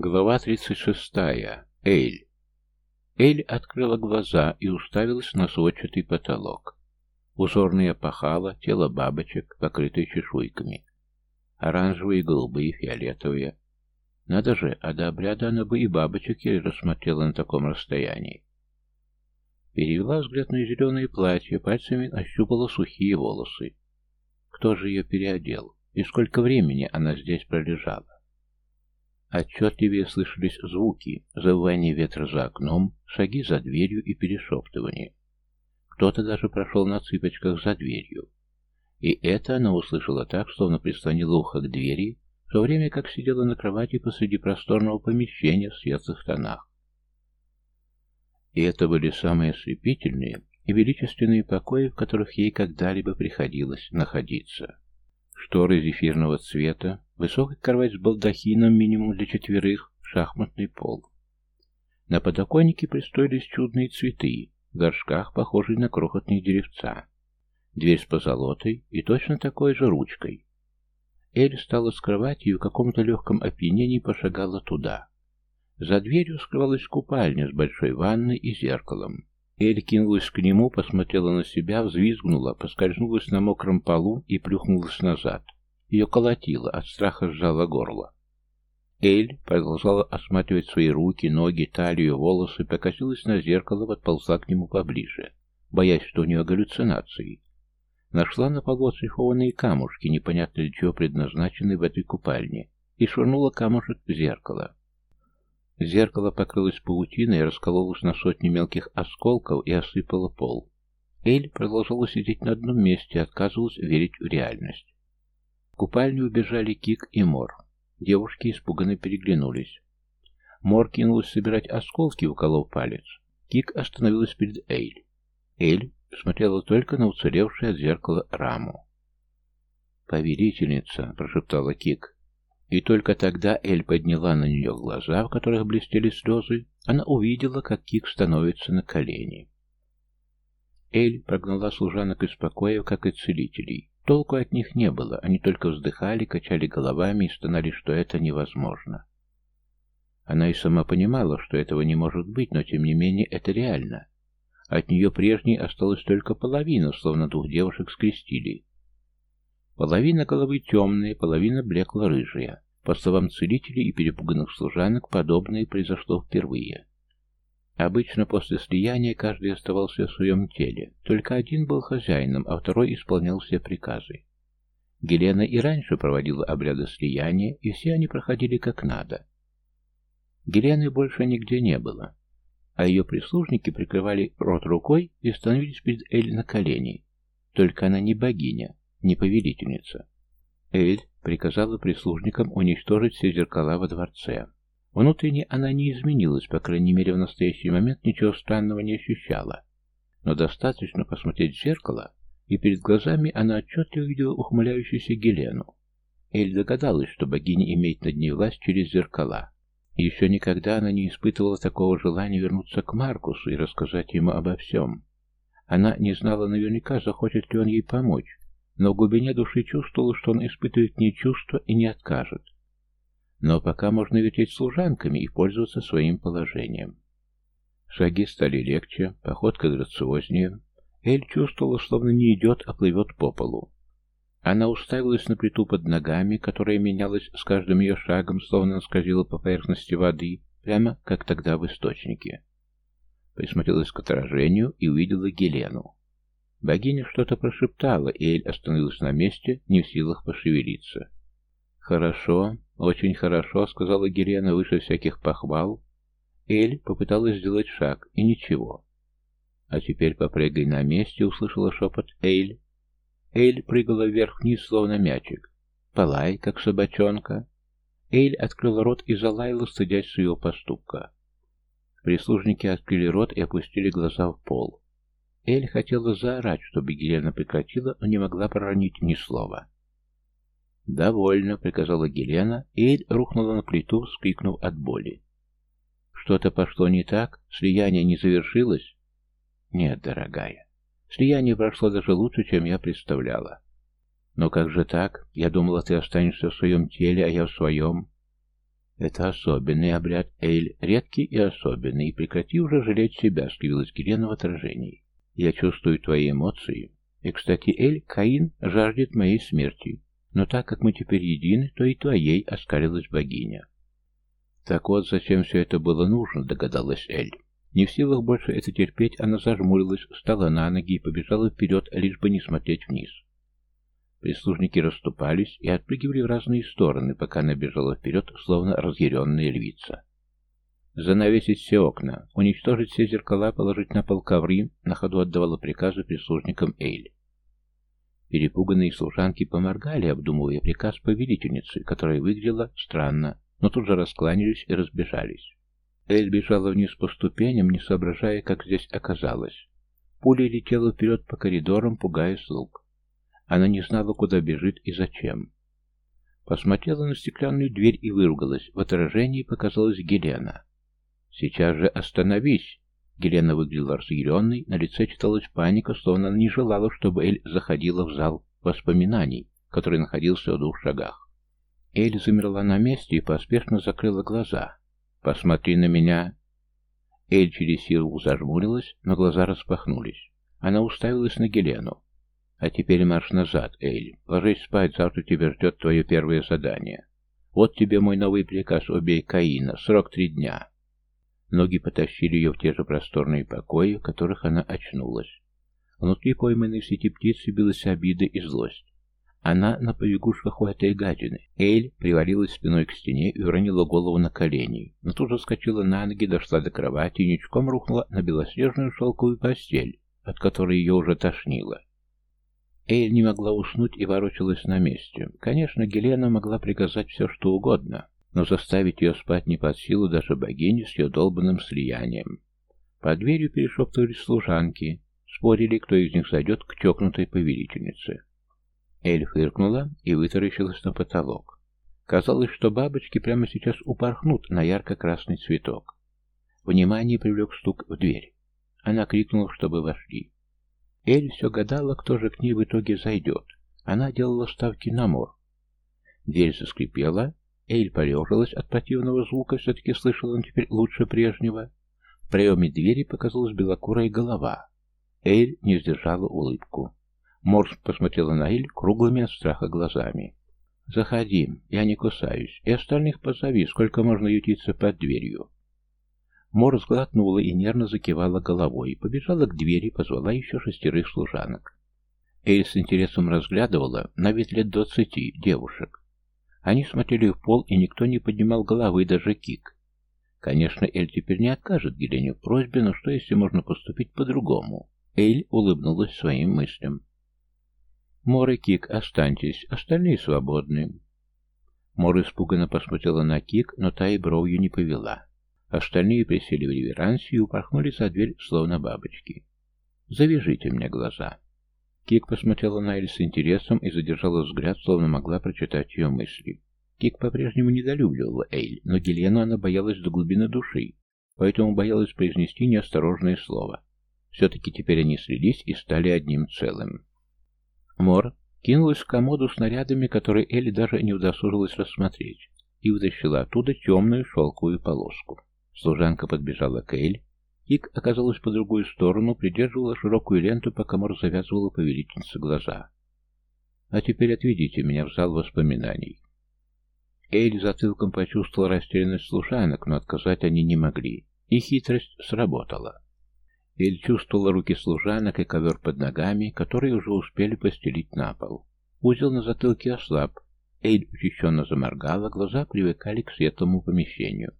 Глава 36. Эйль. Эйль открыла глаза и уставилась на сводчатый потолок. Узорные опахала, тело бабочек, покрытые чешуйками. Оранжевые, голубые, фиолетовые. Надо же, а до обряда она бы и бабочек еле рассмотрела на таком расстоянии. Перевела взгляд на зеленое платье, пальцами ощупала сухие волосы. Кто же ее переодел? И сколько времени она здесь пролежала? Отчетливее слышались звуки, завывание ветра за окном, шаги за дверью и перешептывание. Кто-то даже прошел на цыпочках за дверью. И это она услышала так, словно прислонила ухо к двери, в то время как сидела на кровати посреди просторного помещения в светлых тонах. И это были самые ослепительные и величественные покои, в которых ей когда-либо приходилось находиться. Шторы зефирного цвета, Высокая кровать с балдахином минимум для четверых, шахматный пол. На подоконнике пристроились чудные цветы, в горшках, похожие на крохотные деревца. Дверь с позолотой и точно такой же ручкой. Эль встала с кровати и в каком-то легком опьянении пошагала туда. За дверью скрывалась купальня с большой ванной и зеркалом. Эль кинулась к нему, посмотрела на себя, взвизгнула, поскользнулась на мокром полу и плюхнулась назад. Ее колотило, от страха сжало горло. Эль продолжала осматривать свои руки, ноги, талию, волосы, покосилась на зеркало, подползла к нему поближе, боясь, что у нее галлюцинации. Нашла на полу оцифованные камушки, непонятно для чего предназначенные в этой купальне, и швырнула камушек в зеркало. Зеркало покрылось паутиной, раскололось на сотни мелких осколков и осыпало пол. Эль продолжала сидеть на одном месте, отказывалась верить в реальность купальню убежали Кик и Мор. Девушки испуганно переглянулись. Мор кинулась собирать осколки, уколов палец. Кик остановилась перед Эйль. Эйль смотрела только на уцелевшее от зеркала раму. «Повелительница», — прошептала Кик. И только тогда Эль подняла на нее глаза, в которых блестели слезы. Она увидела, как Кик становится на колени. Эль прогнала служанок из покоя, как и целителей. Толку от них не было, они только вздыхали, качали головами и стонали, что это невозможно. Она и сама понимала, что этого не может быть, но тем не менее это реально. От нее прежней осталась только половина, словно двух девушек скрестили. Половина головы темная, половина блекло-рыжая. По словам целителей и перепуганных служанок, подобное произошло впервые. Обычно после слияния каждый оставался в своем теле. Только один был хозяином, а второй исполнял все приказы. Гелена и раньше проводила обряды слияния, и все они проходили как надо. Гелены больше нигде не было, а ее прислужники прикрывали рот рукой и становились перед Эль на колени. Только она не богиня, не повелительница. Эль приказала прислужникам уничтожить все зеркала во дворце. Внутренне она не изменилась, по крайней мере в настоящий момент ничего странного не ощущала. Но достаточно посмотреть в зеркало, и перед глазами она отчетливо увидела ухмыляющуюся Гелену. Эль догадалась, что богиня имеет над ней власть через зеркала. Еще никогда она не испытывала такого желания вернуться к Маркусу и рассказать ему обо всем. Она не знала наверняка, захочет ли он ей помочь, но в глубине души чувствовала, что он испытывает к ней чувства и не откажет. Но пока можно вертеть служанками и пользоваться своим положением. Шаги стали легче, походка грациознее. Эль чувствовала, словно не идет, а плывет по полу. Она уставилась на плиту под ногами, которая менялась с каждым ее шагом, словно скользила по поверхности воды, прямо как тогда в источнике. Присмотрелась к отражению и увидела Гелену. Богиня что-то прошептала, и Эль остановилась на месте, не в силах пошевелиться. «Хорошо, очень хорошо», — сказала Гелена выше всяких похвал. Эль попыталась сделать шаг, и ничего. «А теперь попрыгай на месте», — услышала шепот Эйль. Эйль прыгала вверх-вниз, словно мячик. «Полай, как собачонка». Эйль открыла рот и залаяла, стыдясь своего поступка. Прислужники открыли рот и опустили глаза в пол. Эль хотела заорать, чтобы Гелена прекратила, но не могла проронить ни слова. «Довольно», — приказала Гелена, и Эль рухнула на плиту, вскрикнув от боли. «Что-то пошло не так? Слияние не завершилось?» «Нет, дорогая. Слияние прошло даже лучше, чем я представляла. Но как же так? Я думала, ты останешься в своем теле, а я в своем». Это особенный обряд, Эйль, редкий и особенный, и прекрати уже жалеть себя, скривилась Гелена в отражении. Я чувствую твои эмоции. И, кстати, Эль, Каин жаждет моей смерти. Но так как мы теперь едины, то и твоей оскалилась богиня. Так вот, зачем все это было нужно, догадалась Эль. Не в силах больше это терпеть, она зажмурилась, встала на ноги и побежала вперед, лишь бы не смотреть вниз. Прислужники расступались и отпрыгивали в разные стороны, пока она бежала вперед, словно разъяренная львица. Занавесить все окна, уничтожить все зеркала, положить на пол ковры, на ходу отдавала приказы прислужникам Эйль. Перепуганные служанки поморгали, обдумывая приказ повелительницы, которая выглядела странно, но тут же раскланялись и разбежались. Эль бежала вниз по ступеням, не соображая, как здесь оказалась. Пуля летела вперед по коридорам, пугая слуг. Она не знала, куда бежит и зачем. Посмотрела на стеклянную дверь и выругалась. В отражении показалась Гелена. «Сейчас же остановись!» Гелена выглядела разъяренной, на лице читалась паника, словно она не желала, чтобы Эль заходила в зал воспоминаний, который находился в двух шагах. Эль замерла на месте и поспешно закрыла глаза. «Посмотри на меня!» Эль через силу зажмурилась, но глаза распахнулись. Она уставилась на Гелену. А теперь марш назад, Эйль. Ложись спать, завтра тебя ждет твое первое задание. Вот тебе мой новый приказ, убей Каина, срок три дня. Ноги потащили ее в те же просторные покои, в которых она очнулась. Внутри пойманной в сети птицы билась обида и злость. Она на побегушках у этой гадины. Эль привалилась спиной к стене и уронила голову на колени, но тут же скочила на ноги, дошла до кровати и ничком рухнула на белоснежную шелковую постель, от которой ее уже тошнило. Эйль не могла уснуть и ворочалась на месте. Конечно, Гелена могла приказать все, что угодно, но заставить ее спать не под силу даже богини с ее долбанным слиянием. Под дверью перешептывались служанки, спорили, кто из них зайдет к чокнутой повелительнице. Эль фыркнула и вытаращилась на потолок. Казалось, что бабочки прямо сейчас упорхнут на ярко-красный цветок. Внимание привлек стук в дверь. Она крикнула, чтобы вошли. Эль все гадала, кто же к ней в итоге зайдет. Она делала ставки на мор. Дверь заскрипела. Эль полежилась от противного звука, все-таки слышала он теперь лучше прежнего. В проеме двери показалась белокурая голова. Эль не сдержала улыбку. Морс посмотрела на Эль круглыми от страха глазами. «Заходи, я не кусаюсь, и остальных позови, сколько можно ютиться под дверью». Мор сглотнула и нервно закивала головой, побежала к двери, позвала еще шестерых служанок. Эль с интересом разглядывала на вид лет двадцати девушек. Они смотрели в пол, и никто не поднимал головы, даже Кик. Конечно, Эль теперь не откажет Гелене в просьбе, но что, если можно поступить по-другому? Эль улыбнулась своим мыслям. «Мор и Кик, останьтесь, остальные свободны». Мор испуганно посмотрела на Кик, но та и бровью не повела. Остальные присели в реверансе и упорхнули за дверь, словно бабочки. «Завяжите мне глаза». Кик посмотрела на Эль с интересом и задержала взгляд, словно могла прочитать ее мысли. Кик по-прежнему недолюбливала Эйль, но Гелену она боялась до глубины души, поэтому боялась произнести неосторожное слово. Все-таки теперь они слились и стали одним целым. Мор кинулась в комоду с нарядами, которые Элли даже не удосужилась рассмотреть, и вытащила оттуда темную шелковую полоску. Служанка подбежала к Эль. Ик оказалась по другую сторону, придерживала широкую ленту, пока Мор завязывала повелительнице глаза. «А теперь отведите меня в зал воспоминаний». Эль затылком почувствовала растерянность служанок, но отказать они не могли, и хитрость сработала. Эль чувствовала руки служанок и ковер под ногами, которые уже успели постелить на пол. Узел на затылке ослаб. Эль учащенно заморгала, глаза привыкали к светлому помещению.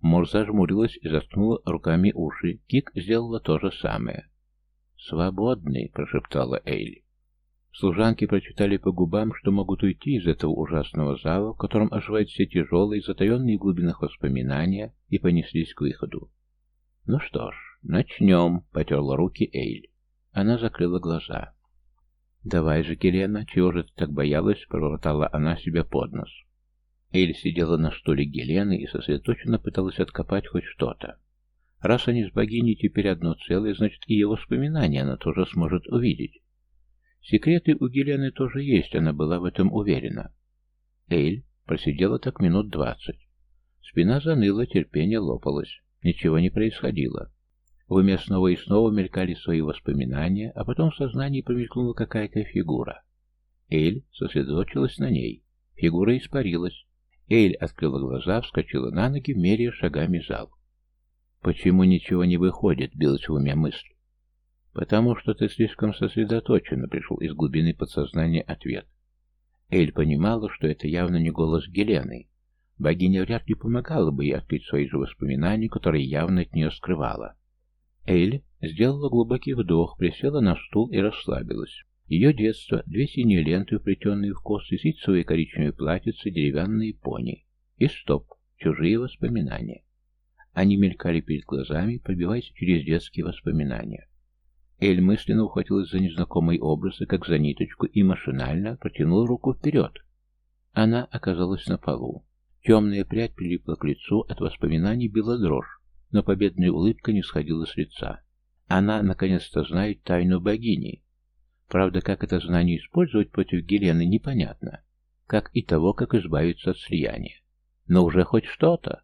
Мор зажмурилась и заткнула руками уши. Кик сделала то же самое. «Свободный», — прошептала Эйли. Служанки прочитали по губам, что могут уйти из этого ужасного зала, в котором оживают все тяжелые, затаенные в глубинах воспоминания, и понеслись к выходу. «Ну что ж, начнем», — потерла руки Эйль. Она закрыла глаза. «Давай же, Келена, чего же ты так боялась?» — проворотала она себя под нос. Эль сидела на стуле Гелены и сосредоточенно пыталась откопать хоть что-то. Раз они с богиней теперь одно целое, значит и ее воспоминания она тоже сможет увидеть. Секреты у Гелены тоже есть, она была в этом уверена. Эль просидела так минут двадцать. Спина заныла, терпение лопалось. Ничего не происходило. В уме снова и снова мелькали свои воспоминания, а потом в сознании промелькнула какая-то фигура. Эль сосредоточилась на ней. Фигура испарилась. Эль открыла глаза, вскочила на ноги, меряя шагами зал. «Почему ничего не выходит?» — билась в уме мысль. «Потому что ты слишком сосредоточена», — пришел из глубины подсознания ответ. Эль понимала, что это явно не голос Гелены. Богиня вряд ли помогала бы ей открыть свои же воспоминания, которые явно от нее скрывала. Эль сделала глубокий вдох, присела на стул и расслабилась. Ее детство, две синие ленты, вплетенные в косы, ситцевые коричневые платьицы, деревянные пони. И стоп, чужие воспоминания. Они мелькали перед глазами, пробиваясь через детские воспоминания. Эль мысленно ухватилась за незнакомый образ, как за ниточку, и машинально протянула руку вперед. Она оказалась на полу. Темная прядь прилипла к лицу, от воспоминаний била дрожь но победная улыбка не сходила с лица. Она, наконец-то, знает тайну богини. Правда, как это знание использовать против Гелены, непонятно. Как и того, как избавиться от слияния. Но уже хоть что-то.